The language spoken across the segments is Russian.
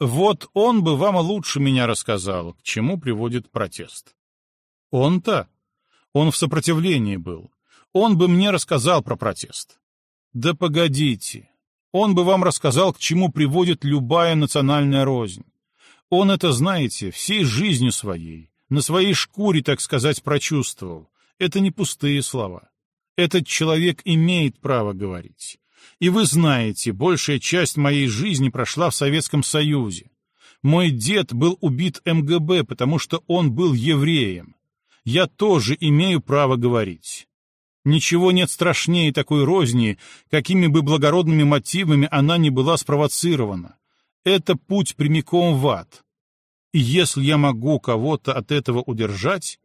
Вот он бы вам лучше меня рассказал, к чему приводит протест. Он-то? Он в сопротивлении был. Он бы мне рассказал про протест. Да погодите. Он бы вам рассказал, к чему приводит любая национальная рознь. Он это, знаете, всей жизнью своей, на своей шкуре, так сказать, прочувствовал. Это не пустые слова. Этот человек имеет право говорить. И вы знаете, большая часть моей жизни прошла в Советском Союзе. Мой дед был убит МГБ, потому что он был евреем. Я тоже имею право говорить. Ничего нет страшнее такой розни, какими бы благородными мотивами она ни была спровоцирована. Это путь прямиком в ад. И если я могу кого-то от этого удержать,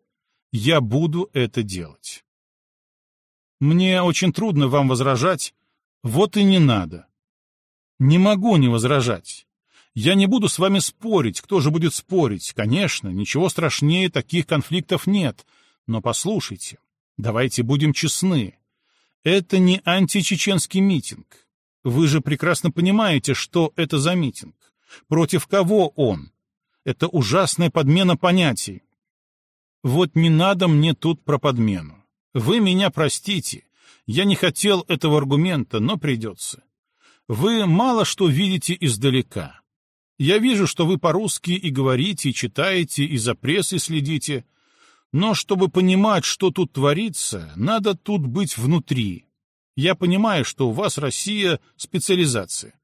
я буду это делать. Мне очень трудно вам возражать, вот и не надо. Не могу не возражать. Я не буду с вами спорить, кто же будет спорить. Конечно, ничего страшнее таких конфликтов нет. Но послушайте, давайте будем честны. Это не античеченский митинг. Вы же прекрасно понимаете, что это за митинг. Против кого он? Это ужасная подмена понятий. Вот не надо мне тут про подмену. Вы меня простите, я не хотел этого аргумента, но придется. Вы мало что видите издалека. Я вижу, что вы по-русски и говорите, и читаете, и за прессой следите. Но чтобы понимать, что тут творится, надо тут быть внутри. Я понимаю, что у вас, Россия, специализация.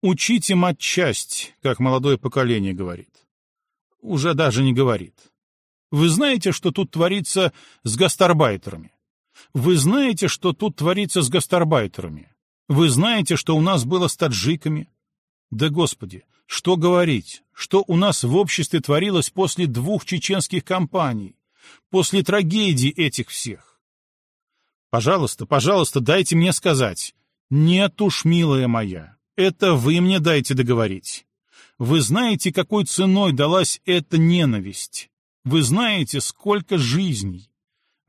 Учите матчасть, как молодое поколение говорит. Уже даже не говорит. Вы знаете, что тут творится с гастарбайтерами? Вы знаете, что тут творится с гастарбайтерами? Вы знаете, что у нас было с таджиками? Да, Господи, что говорить, что у нас в обществе творилось после двух чеченских кампаний, после трагедий этих всех? Пожалуйста, пожалуйста, дайте мне сказать. Нет уж, милая моя, это вы мне дайте договорить. Вы знаете, какой ценой далась эта ненависть. Вы знаете, сколько жизней.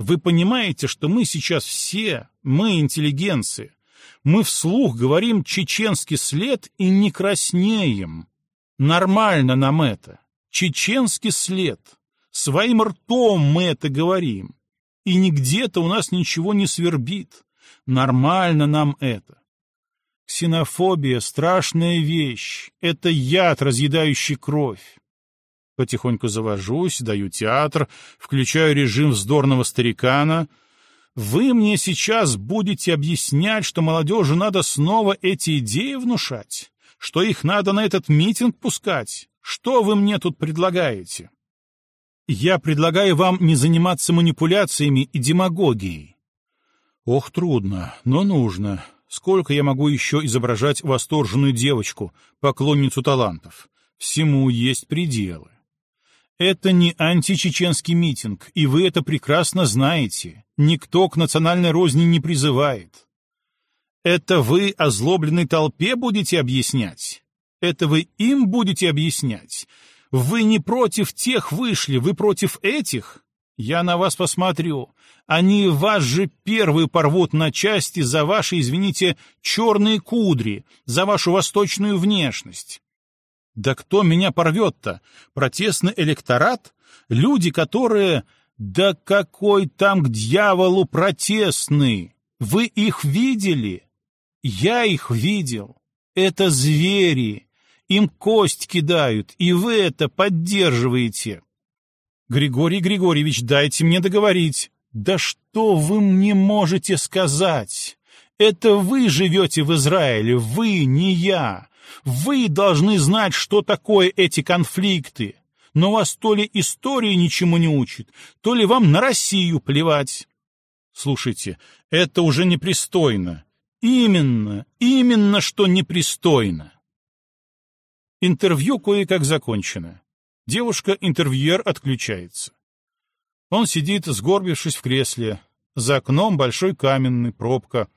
Вы понимаете, что мы сейчас все, мы интеллигенция, мы вслух говорим чеченский след и не краснеем. Нормально нам это. Чеченский след. Своим ртом мы это говорим. И нигде-то у нас ничего не свербит. Нормально нам это. Ксенофобия — страшная вещь. Это яд, разъедающий кровь. Потихоньку завожусь, даю театр, включаю режим вздорного старикана. Вы мне сейчас будете объяснять, что молодежи надо снова эти идеи внушать, что их надо на этот митинг пускать. Что вы мне тут предлагаете? Я предлагаю вам не заниматься манипуляциями и демагогией. Ох, трудно, но нужно. Сколько я могу еще изображать восторженную девочку, поклонницу талантов? Всему есть пределы. Это не античеченский митинг, и вы это прекрасно знаете. Никто к национальной розни не призывает. Это вы озлобленной толпе будете объяснять? Это вы им будете объяснять? Вы не против тех вышли, вы против этих? Я на вас посмотрю. Они вас же первые порвут на части за ваши, извините, черные кудри, за вашу восточную внешность. Да кто меня порвет-то? Протестный электорат? Люди, которые... Да какой там к дьяволу протестный! Вы их видели? Я их видел. Это звери. Им кость кидают, и вы это поддерживаете. Григорий Григорьевич, дайте мне договорить. Да что вы мне можете сказать? Это вы живете в Израиле, вы, не я. Вы должны знать, что такое эти конфликты. Но вас то ли история ничему не учит, то ли вам на Россию плевать. Слушайте, это уже непристойно. Именно, именно что непристойно. Интервью кое-как закончено. Девушка-интервьюер отключается. Он сидит, сгорбившись в кресле. За окном большой каменный, пробка.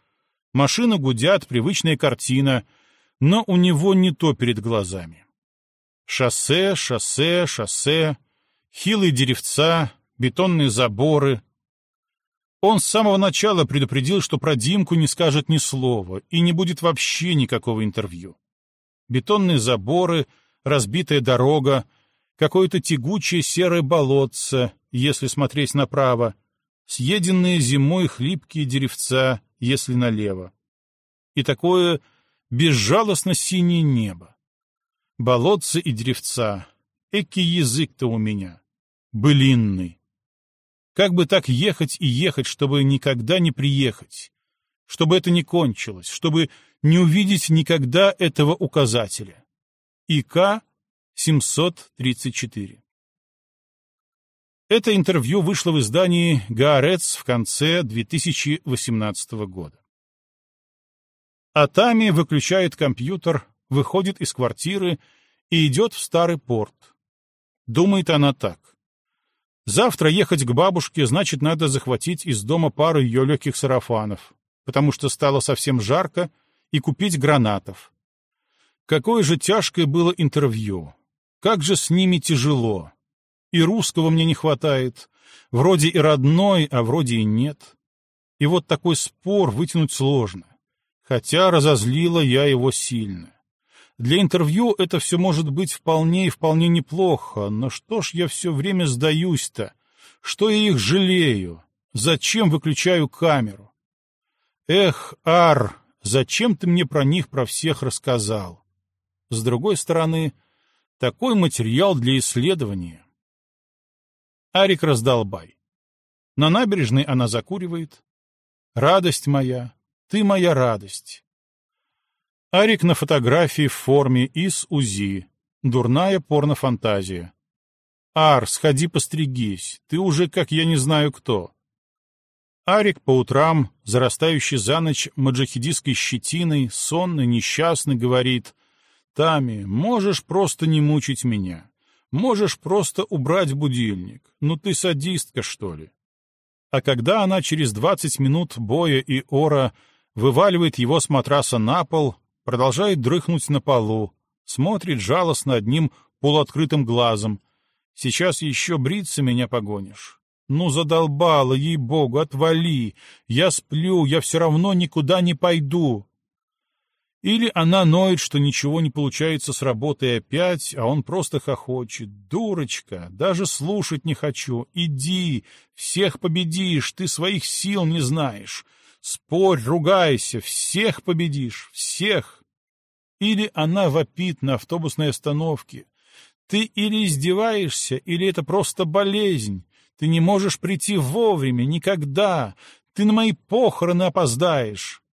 Машины гудят, привычная картина — но у него не то перед глазами. Шоссе, шоссе, шоссе, хилые деревца, бетонные заборы. Он с самого начала предупредил, что про Димку не скажет ни слова и не будет вообще никакого интервью. Бетонные заборы, разбитая дорога, какое-то тягучее серое болотце, если смотреть направо, съеденные зимой хлипкие деревца, если налево. И такое безжалостно синее небо. Болотце и деревца. Эки язык-то у меня. Былинный. Как бы так ехать и ехать, чтобы никогда не приехать? Чтобы это не кончилось, чтобы не увидеть никогда этого указателя. ИК 734. Это интервью вышло в издании «Гаарец» в конце 2018 года. Атами выключает компьютер, выходит из квартиры и идет в старый порт. Думает она так. Завтра ехать к бабушке, значит, надо захватить из дома пару ее легких сарафанов, потому что стало совсем жарко, и купить гранатов. Какое же тяжкое было интервью. Как же с ними тяжело. И русского мне не хватает. Вроде и родной, а вроде и нет. И вот такой спор вытянуть сложно хотя разозлила я его сильно. Для интервью это все может быть вполне и вполне неплохо, но что ж я все время сдаюсь-то? Что я их жалею? Зачем выключаю камеру? Эх, Ар, зачем ты мне про них про всех рассказал? С другой стороны, такой материал для исследования. Арик раздолбай. На набережной она закуривает. Радость моя, ты моя радость. Арик на фотографии в форме из УЗИ. Дурная порнофантазия. Ар, сходи постригись. Ты уже как я не знаю кто. Арик по утрам, зарастающий за ночь маджахидистской щетиной, сонный, несчастный, говорит, «Тами, можешь просто не мучить меня. Можешь просто убрать будильник. Ну ты садистка, что ли?» А когда она через двадцать минут боя и ора вываливает его с матраса на пол, продолжает дрыхнуть на полу, смотрит жалостно одним полуоткрытым глазом. Сейчас еще бриться меня погонишь. Ну, задолбала, ей-богу, отвали. Я сплю, я все равно никуда не пойду. Или она ноет, что ничего не получается с работой опять, а он просто хохочет. Дурочка, даже слушать не хочу. Иди, всех победишь, ты своих сил не знаешь. Спорь, ругайся, всех победишь, всех. Или она вопит на автобусной остановке. Ты или издеваешься, или это просто болезнь. Ты не можешь прийти вовремя, никогда. Ты на мои похороны опоздаешь.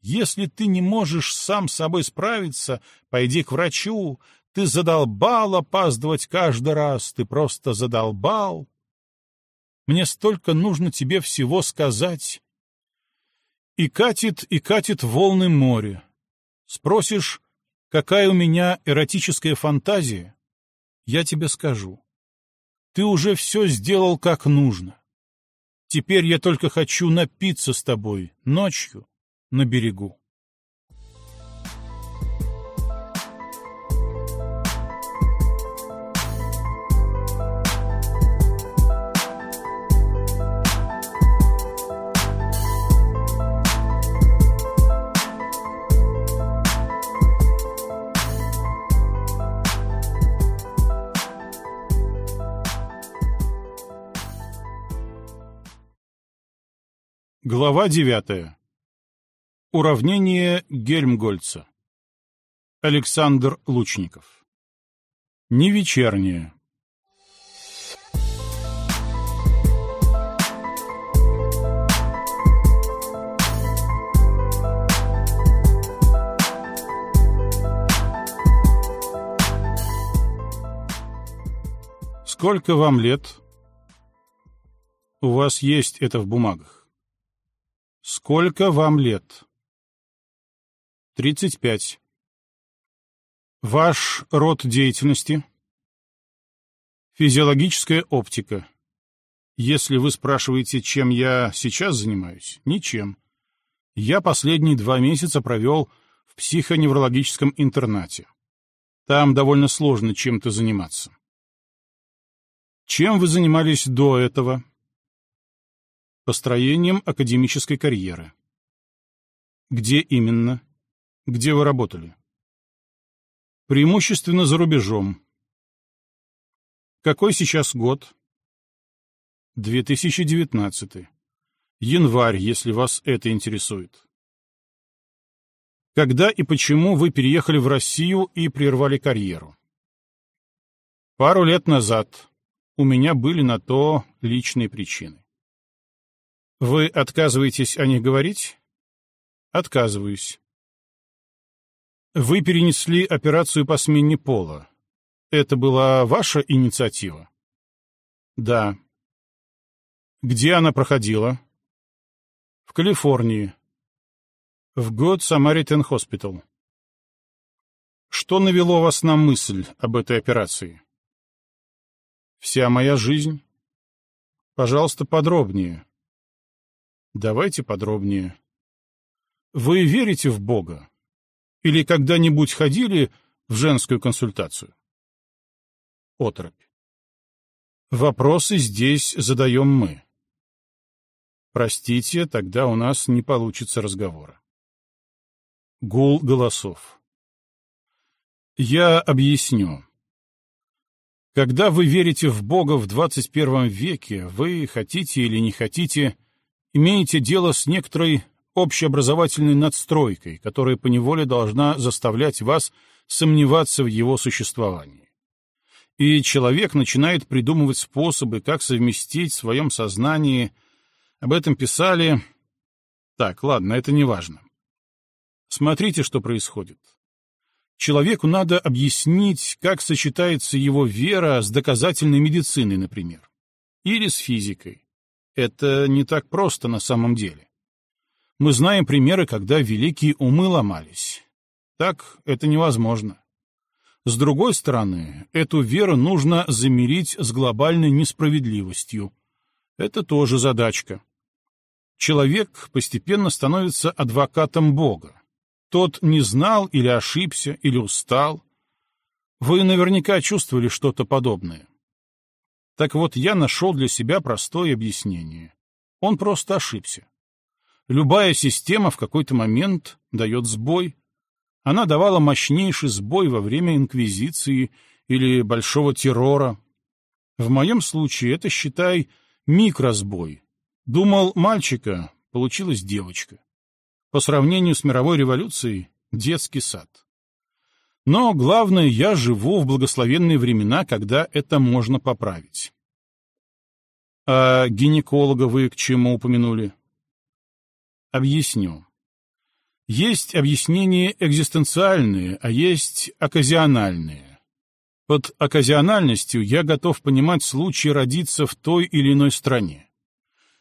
Если ты не можешь сам с собой справиться, пойди к врачу. Ты задолбал опаздывать каждый раз, ты просто задолбал. Мне столько нужно тебе всего сказать, и катит, и катит волны море. Спросишь, какая у меня эротическая фантазия? Я тебе скажу. Ты уже все сделал как нужно. Теперь я только хочу напиться с тобой ночью на берегу. Глава девятая. Уравнение Гельмгольца. Александр Лучников. Не вечернее. Сколько вам лет? У вас есть это в бумагах. Сколько вам лет? Тридцать пять. Ваш род деятельности? Физиологическая оптика. Если вы спрашиваете, чем я сейчас занимаюсь, ничем. Я последние два месяца провел в психоневрологическом интернате. Там довольно сложно чем-то заниматься. Чем вы занимались до этого? Построением академической карьеры. Где именно? Где вы работали? Преимущественно за рубежом. Какой сейчас год? 2019. Январь, если вас это интересует. Когда и почему вы переехали в Россию и прервали карьеру? Пару лет назад. У меня были на то личные причины. Вы отказываетесь о них говорить? Отказываюсь. Вы перенесли операцию по смене пола. Это была ваша инициатива? Да. Где она проходила? В Калифорнии. В Good Samaritan Hospital. Что навело вас на мысль об этой операции? Вся моя жизнь. Пожалуйста, подробнее. Давайте подробнее. Вы верите в Бога? Или когда-нибудь ходили в женскую консультацию? Отрубь. Вопросы здесь задаем мы. Простите, тогда у нас не получится разговора. Гул голосов. Я объясню. Когда вы верите в Бога в 21 веке, вы, хотите или не хотите, имеете дело с некоторой общеобразовательной надстройкой, которая поневоле должна заставлять вас сомневаться в его существовании. И человек начинает придумывать способы, как совместить в своем сознании. Об этом писали... Так, ладно, это не важно. Смотрите, что происходит. Человеку надо объяснить, как сочетается его вера с доказательной медициной, например, или с физикой. Это не так просто на самом деле. Мы знаем примеры, когда великие умы ломались. Так это невозможно. С другой стороны, эту веру нужно замерить с глобальной несправедливостью. Это тоже задачка. Человек постепенно становится адвокатом Бога. Тот не знал или ошибся, или устал. Вы наверняка чувствовали что-то подобное. Так вот, я нашел для себя простое объяснение. Он просто ошибся. Любая система в какой-то момент дает сбой. Она давала мощнейший сбой во время Инквизиции или Большого террора. В моем случае это, считай, микросбой. Думал мальчика, получилась девочка. По сравнению с мировой революцией — детский сад. Но главное, я живу в благословенные времена, когда это можно поправить. А гинеколога вы к чему упомянули? Объясню. Есть объяснения экзистенциальные, а есть оказиональные. Под оказиональностью я готов понимать случай родиться в той или иной стране.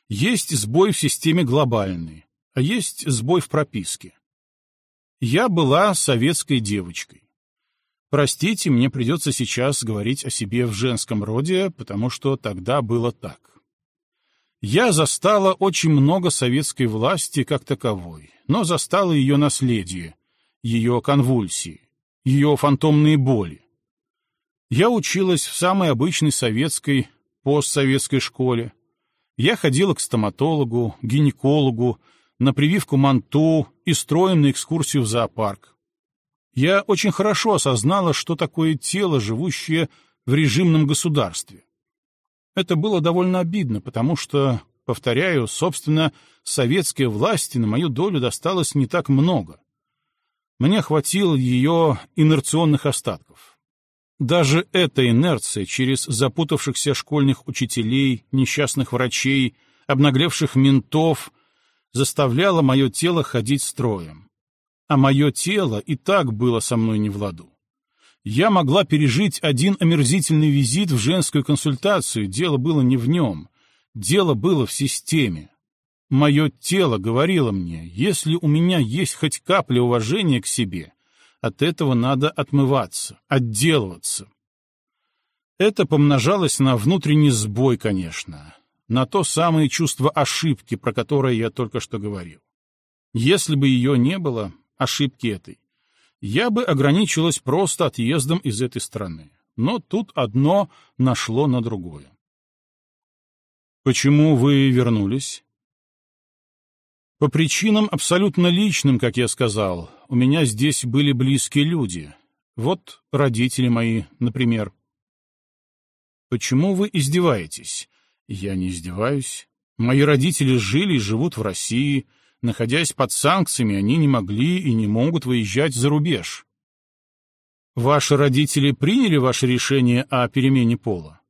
Есть сбой в системе глобальный, а есть сбой в прописке. Я была советской девочкой. Простите, мне придется сейчас говорить о себе в женском роде, потому что тогда было так я застала очень много советской власти как таковой, но застала ее наследие, ее конвульсии, ее фантомные боли. Я училась в самой обычной советской, постсоветской школе. Я ходила к стоматологу, гинекологу, на прививку манту и строем на экскурсию в зоопарк. Я очень хорошо осознала, что такое тело, живущее в режимном государстве. Это было довольно обидно, потому что, повторяю, собственно, советской власти на мою долю досталось не так много. Мне хватило ее инерционных остатков. Даже эта инерция через запутавшихся школьных учителей, несчастных врачей, обнаглевших ментов заставляла мое тело ходить строем. А мое тело и так было со мной не в ладу. Я могла пережить один омерзительный визит в женскую консультацию, дело было не в нем, дело было в системе. Мое тело говорило мне, если у меня есть хоть капля уважения к себе, от этого надо отмываться, отделываться. Это помножалось на внутренний сбой, конечно, на то самое чувство ошибки, про которое я только что говорил. Если бы ее не было, ошибки этой, я бы ограничилась просто отъездом из этой страны. Но тут одно нашло на другое. Почему вы вернулись? По причинам абсолютно личным, как я сказал. У меня здесь были близкие люди. Вот родители мои, например. Почему вы издеваетесь? Я не издеваюсь. Мои родители жили и живут в России. Находясь под санкциями, они не могли и не могут выезжать за рубеж. Ваши родители приняли ваше решение о перемене пола?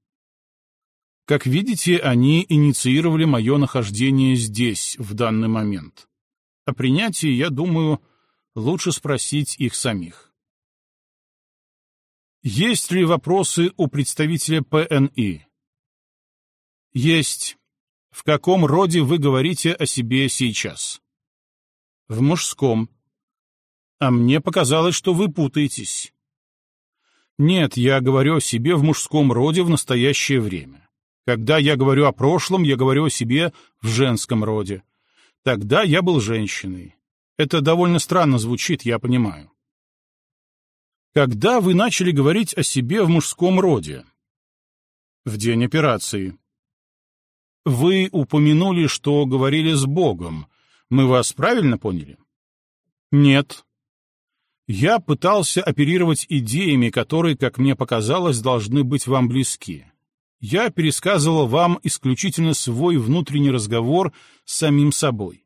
Как видите, они инициировали мое нахождение здесь, в данный момент. О принятии, я думаю, лучше спросить их самих. Есть ли вопросы у представителя ПНИ? Есть. В каком роде вы говорите о себе сейчас? В мужском. А мне показалось, что вы путаетесь. Нет, я говорю о себе в мужском роде в настоящее время. Когда я говорю о прошлом, я говорю о себе в женском роде. Тогда я был женщиной. Это довольно странно звучит, я понимаю. Когда вы начали говорить о себе в мужском роде? В день операции. Вы упомянули, что говорили с Богом. Мы вас правильно поняли? Нет. Я пытался оперировать идеями, которые, как мне показалось, должны быть вам близки. Я пересказывал вам исключительно свой внутренний разговор с самим собой.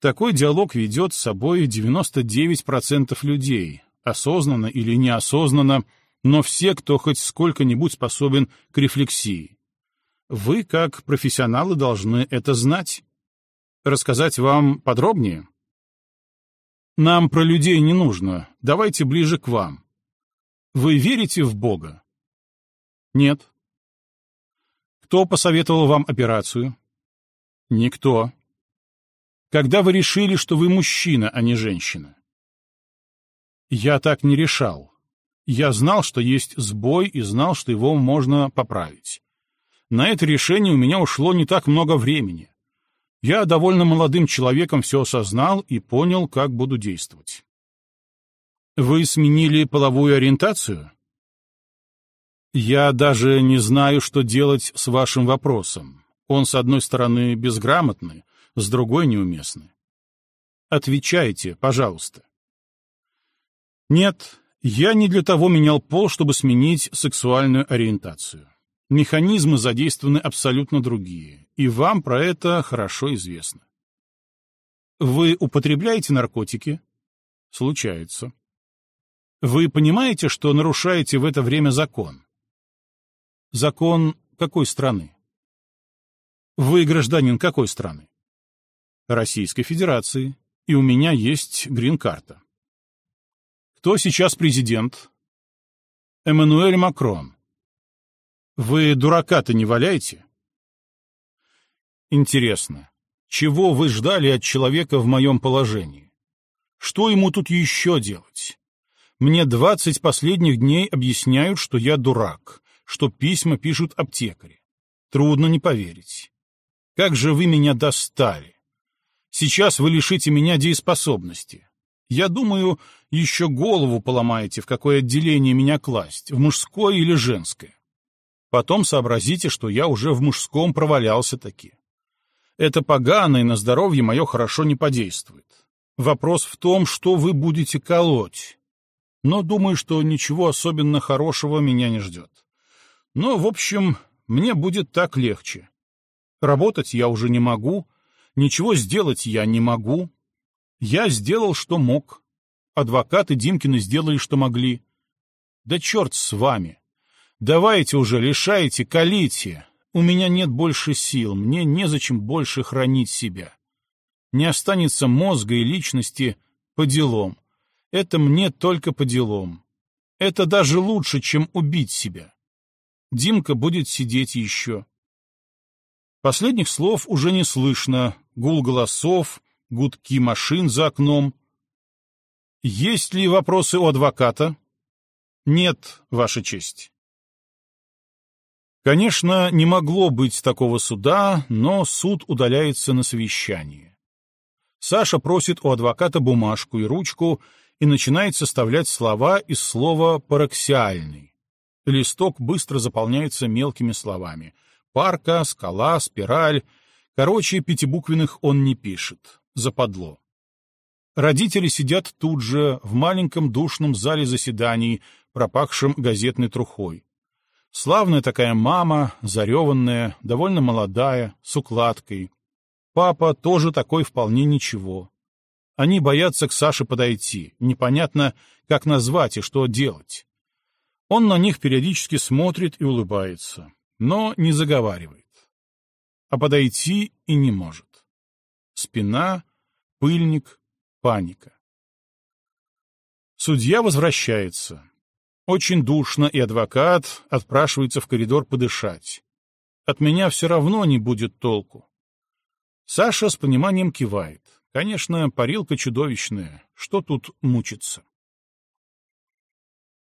Такой диалог ведет с собой 99% людей, осознанно или неосознанно, но все, кто хоть сколько-нибудь способен к рефлексии. Вы, как профессионалы, должны это знать. Рассказать вам подробнее? Нам про людей не нужно. Давайте ближе к вам. Вы верите в Бога? Нет. Кто посоветовал вам операцию? Никто. Когда вы решили, что вы мужчина, а не женщина? Я так не решал. Я знал, что есть сбой, и знал, что его можно поправить. На это решение у меня ушло не так много времени. Я довольно молодым человеком все осознал и понял, как буду действовать. Вы сменили половую ориентацию? Я даже не знаю, что делать с вашим вопросом. Он, с одной стороны, безграмотный, с другой — неуместный. Отвечайте, пожалуйста. Нет, я не для того менял пол, чтобы сменить сексуальную ориентацию. Механизмы задействованы абсолютно другие, и вам про это хорошо известно. Вы употребляете наркотики? Случается. Вы понимаете, что нарушаете в это время закон? Закон какой страны? Вы гражданин какой страны? Российской Федерации, и у меня есть грин-карта. Кто сейчас президент? Эммануэль Макрон. Вы дурака-то не валяете? Интересно, чего вы ждали от человека в моем положении? Что ему тут еще делать? Мне двадцать последних дней объясняют, что я дурак, что письма пишут аптекари. Трудно не поверить. Как же вы меня достали! Сейчас вы лишите меня дееспособности. Я думаю, еще голову поломаете, в какое отделение меня класть, в мужское или женское. Потом сообразите, что я уже в мужском провалялся таки. Это погано и на здоровье мое хорошо не подействует. Вопрос в том, что вы будете колоть. Но думаю, что ничего особенно хорошего меня не ждет. Но, в общем, мне будет так легче. Работать я уже не могу, ничего сделать я не могу. Я сделал, что мог. Адвокаты Димкины сделали, что могли. Да черт с вами! Давайте уже, лишайте, колите. У меня нет больше сил, мне незачем больше хранить себя. Не останется мозга и личности по делам. Это мне только по делам. Это даже лучше, чем убить себя. Димка будет сидеть еще. Последних слов уже не слышно. Гул голосов, гудки машин за окном. Есть ли вопросы у адвоката? Нет, Ваша честь. Конечно, не могло быть такого суда, но суд удаляется на совещание. Саша просит у адвоката бумажку и ручку и начинает составлять слова из слова «параксиальный». Листок быстро заполняется мелкими словами. Парка, скала, спираль. Короче, пятибуквенных он не пишет. Западло. Родители сидят тут же, в маленьком душном зале заседаний, пропахшем газетной трухой. Славная такая мама, зареванная, довольно молодая, с укладкой. Папа тоже такой вполне ничего. Они боятся к Саше подойти, непонятно, как назвать и что делать. Он на них периодически смотрит и улыбается, но не заговаривает. А подойти и не может. Спина, пыльник, паника. Судья возвращается. Очень душно, и адвокат отпрашивается в коридор подышать. От меня все равно не будет толку. Саша с пониманием кивает. Конечно, парилка чудовищная. Что тут мучиться?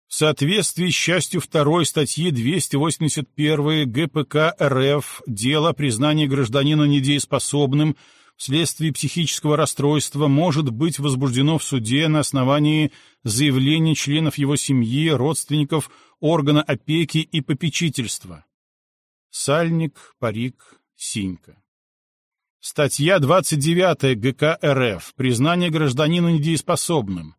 В соответствии с частью 2 статьи 281 ГПК РФ дело признания гражданина недееспособным вследствие психического расстройства может быть возбуждено в суде на основании заявления членов его семьи, родственников, органа опеки и попечительства. Сальник, парик, синька. Статья 29 ГК РФ. Признание гражданина недееспособным.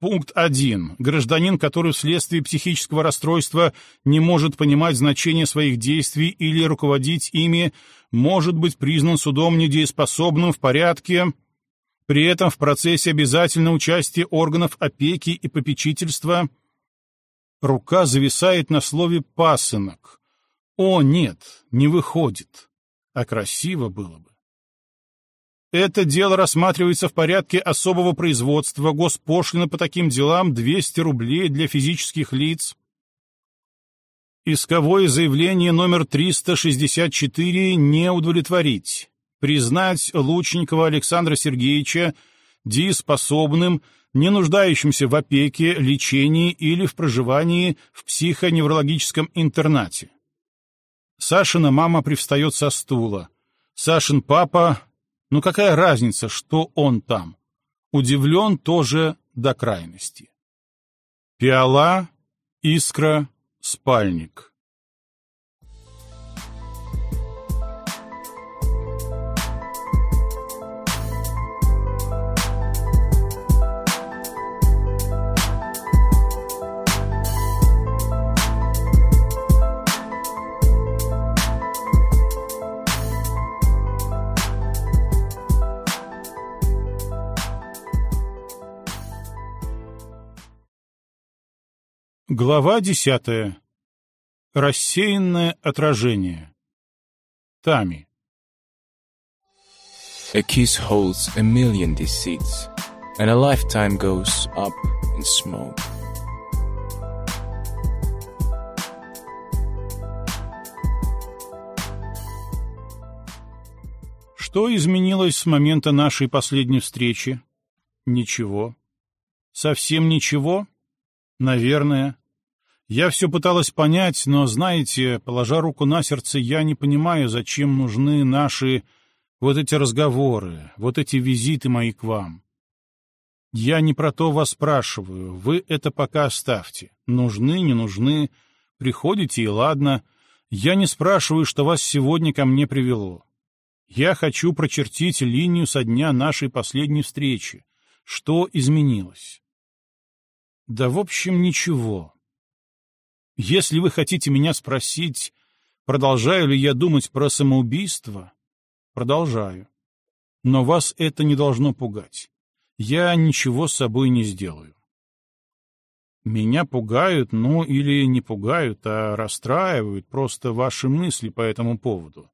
Пункт 1. Гражданин, который вследствие психического расстройства не может понимать значение своих действий или руководить ими, может быть признан судом недееспособным в порядке, при этом в процессе обязательно участия органов опеки и попечительства. Рука зависает на слове «пасынок». О, нет, не выходит. А красиво было бы. Это дело рассматривается в порядке особого производства, госпошлина по таким делам 200 рублей для физических лиц. Исковое заявление номер 364 не удовлетворить. Признать Лучникова Александра Сергеевича дееспособным, не нуждающимся в опеке, лечении или в проживании в психоневрологическом интернате. Сашина мама привстает со стула. Сашин папа ну какая разница, что он там? Удивлен тоже до крайности. Пиала, искра, спальник. Глава десятая. Рассеянное отражение. Тами. A kiss holds a million deceits, and a lifetime goes up in smoke. Что изменилось с момента нашей последней встречи? Ничего. Совсем ничего? Наверное. Я все пыталась понять, но, знаете, положа руку на сердце, я не понимаю, зачем нужны наши вот эти разговоры, вот эти визиты мои к вам. Я не про то вас спрашиваю, вы это пока оставьте. Нужны, не нужны, приходите и ладно. Я не спрашиваю, что вас сегодня ко мне привело. Я хочу прочертить линию со дня нашей последней встречи. Что изменилось? Да, в общем, ничего. Если вы хотите меня спросить, продолжаю ли я думать про самоубийство, продолжаю. Но вас это не должно пугать. Я ничего с собой не сделаю. Меня пугают, ну или не пугают, а расстраивают просто ваши мысли по этому поводу.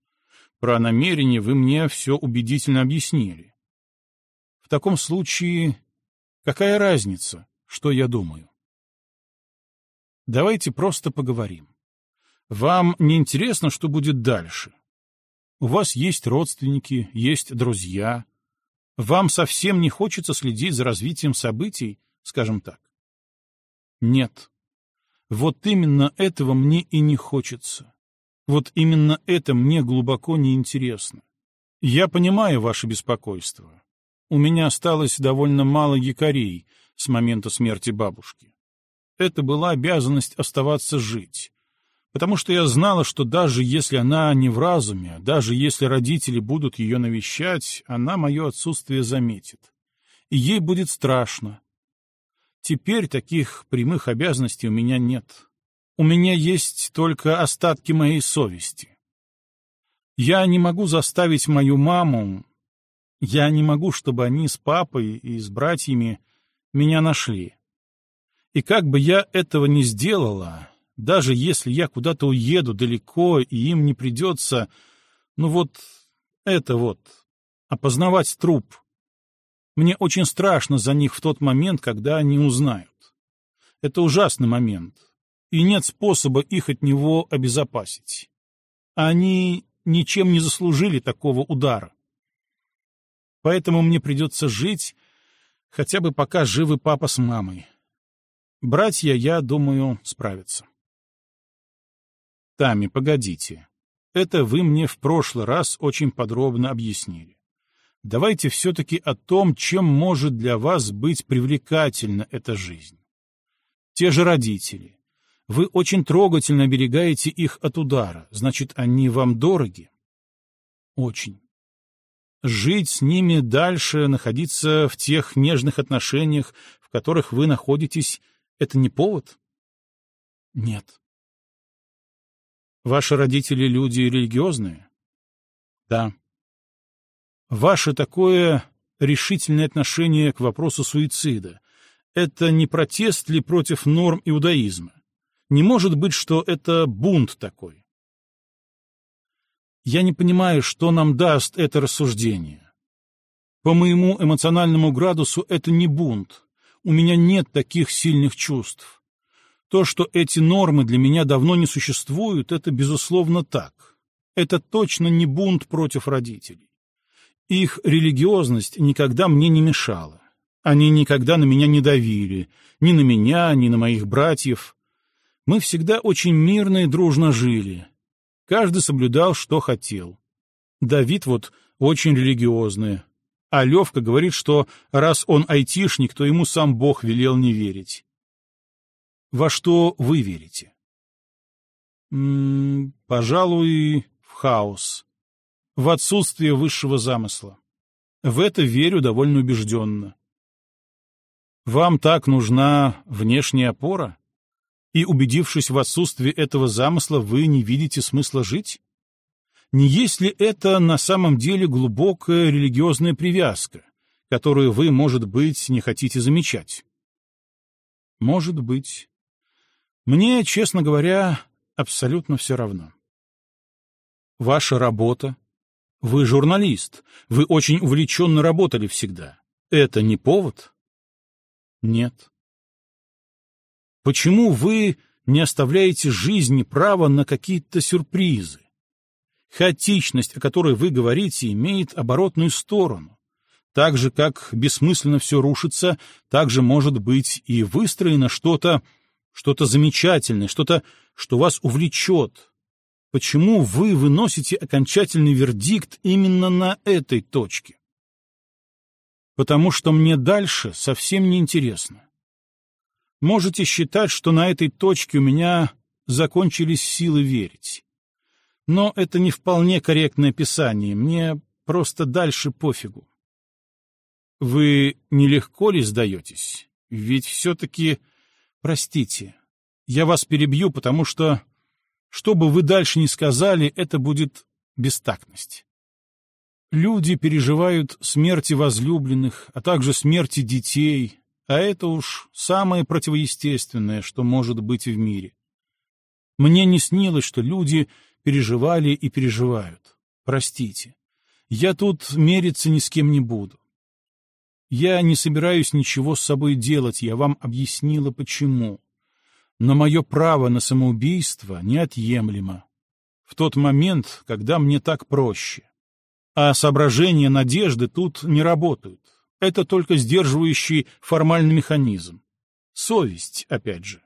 Про намерение вы мне все убедительно объяснили. В таком случае, какая разница, что я думаю? Давайте просто поговорим. Вам не интересно, что будет дальше? У вас есть родственники, есть друзья. Вам совсем не хочется следить за развитием событий, скажем так? Нет. Вот именно этого мне и не хочется. Вот именно это мне глубоко не интересно. Я понимаю ваше беспокойство. У меня осталось довольно мало якорей с момента смерти бабушки это была обязанность оставаться жить. Потому что я знала, что даже если она не в разуме, даже если родители будут ее навещать, она мое отсутствие заметит. и ей будет страшно. Теперь таких прямых обязанностей у меня нет. У меня есть только остатки моей совести. Я не могу заставить мою маму, я не могу, чтобы они с папой и с братьями меня нашли. И как бы я этого не сделала, даже если я куда-то уеду далеко, и им не придется, ну вот это вот, опознавать труп. Мне очень страшно за них в тот момент, когда они узнают. Это ужасный момент, и нет способа их от него обезопасить. Они ничем не заслужили такого удара. Поэтому мне придется жить, хотя бы пока живы папа с мамой. Братья, я думаю, справятся. Тами, погодите. Это вы мне в прошлый раз очень подробно объяснили. Давайте все-таки о том, чем может для вас быть привлекательна эта жизнь. Те же родители. Вы очень трогательно оберегаете их от удара, значит, они вам дороги? Очень. Жить с ними дальше, находиться в тех нежных отношениях, в которых вы находитесь, это не повод? Нет. Ваши родители люди религиозные? Да. Ваше такое решительное отношение к вопросу суицида — это не протест ли против норм иудаизма? Не может быть, что это бунт такой. Я не понимаю, что нам даст это рассуждение. По моему эмоциональному градусу это не бунт. У меня нет таких сильных чувств. То, что эти нормы для меня давно не существуют, это безусловно так. Это точно не бунт против родителей. Их религиозность никогда мне не мешала. Они никогда на меня не давили, ни на меня, ни на моих братьев. Мы всегда очень мирно и дружно жили. Каждый соблюдал, что хотел. Давид вот очень религиозный. А Левка говорит, что раз он айтишник, то ему сам Бог велел не верить. Во что вы верите? М -м, пожалуй, в хаос. В отсутствие высшего замысла. В это верю довольно убежденно. Вам так нужна внешняя опора? И, убедившись в отсутствии этого замысла, вы не видите смысла жить? Не есть ли это на самом деле глубокая религиозная привязка, которую вы, может быть, не хотите замечать? Может быть. Мне, честно говоря, абсолютно все равно. Ваша работа. Вы журналист. Вы очень увлеченно работали всегда. Это не повод? Нет. Почему вы не оставляете жизни право на какие-то сюрпризы? Хаотичность, о которой вы говорите, имеет оборотную сторону. Так же, как бессмысленно все рушится, так же может быть и выстроено что-то, что-то замечательное, что-то, что вас увлечет. Почему вы выносите окончательный вердикт именно на этой точке? Потому что мне дальше совсем не интересно. Можете считать, что на этой точке у меня закончились силы верить. Но это не вполне корректное описание, мне просто дальше пофигу. Вы нелегко ли сдаетесь? Ведь все-таки Простите, я вас перебью, потому что, что бы вы дальше ни сказали, это будет бестактность. Люди переживают смерти возлюбленных, а также смерти детей, а это уж самое противоестественное, что может быть в мире. Мне не снилось, что люди переживали и переживают. Простите, я тут мериться ни с кем не буду. Я не собираюсь ничего с собой делать, я вам объяснила, почему. Но мое право на самоубийство неотъемлемо. В тот момент, когда мне так проще. А соображения надежды тут не работают. Это только сдерживающий формальный механизм. Совесть, опять же.